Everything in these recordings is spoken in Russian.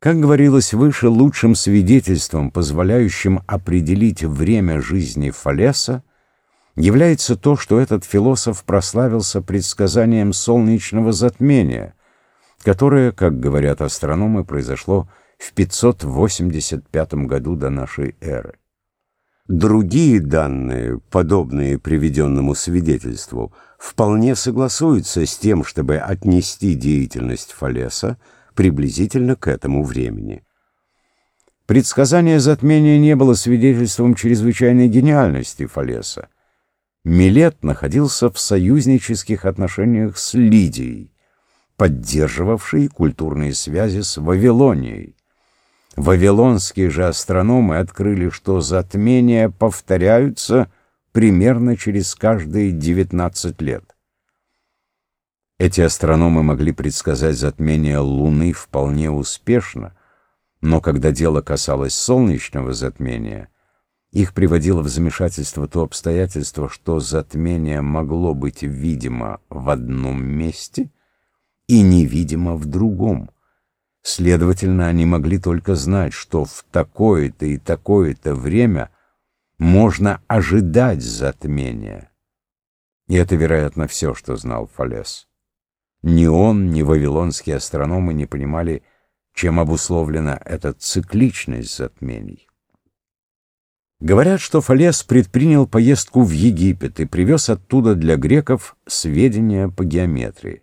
Как говорилось выше, лучшим свидетельством, позволяющим определить время жизни Фалеса, является то, что этот философ прославился предсказанием солнечного затмения, которое, как говорят астрономы, произошло в 585 году до нашей эры. Другие данные, подобные приведенному свидетельству, вполне согласуются с тем, чтобы отнести деятельность Фалеса приблизительно к этому времени. Предсказание затмения не было свидетельством чрезвычайной гениальности Фалеса. Милет находился в союзнических отношениях с Лидией, поддерживавшей культурные связи с Вавилонией. Вавилонские же астрономы открыли, что затмения повторяются примерно через каждые 19 лет. Эти астрономы могли предсказать затмение Луны вполне успешно, но когда дело касалось солнечного затмения, их приводило в замешательство то обстоятельство, что затмение могло быть видимо в одном месте и невидимо в другом. Следовательно, они могли только знать, что в такое-то и такое-то время можно ожидать затмения. И это, вероятно, все, что знал Фалес. Ни он, ни вавилонские астрономы не понимали, чем обусловлена эта цикличность затмений. Говорят, что Фалес предпринял поездку в Египет и привез оттуда для греков сведения по геометрии.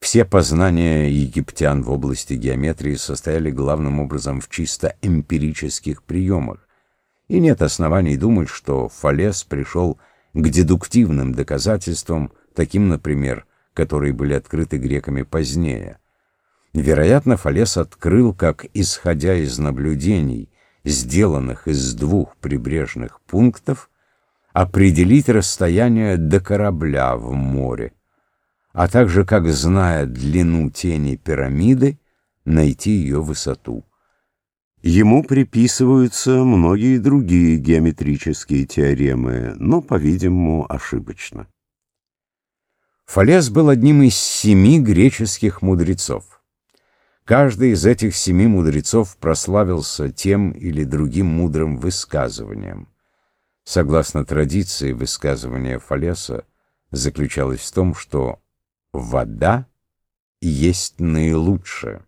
Все познания египтян в области геометрии состояли главным образом в чисто эмпирических приемах, и нет оснований думать, что Фалес пришел к дедуктивным доказательствам, таким, например, которые были открыты греками позднее. Вероятно, Фалес открыл, как, исходя из наблюдений, сделанных из двух прибрежных пунктов, определить расстояние до корабля в море, а также, как, зная длину тени пирамиды, найти ее высоту. Ему приписываются многие другие геометрические теоремы, но, по-видимому, ошибочно. Фалес был одним из семи греческих мудрецов. Каждый из этих семи мудрецов прославился тем или другим мудрым высказыванием. Согласно традиции, высказывание Фалеса заключалось в том, что вода есть наилучшее.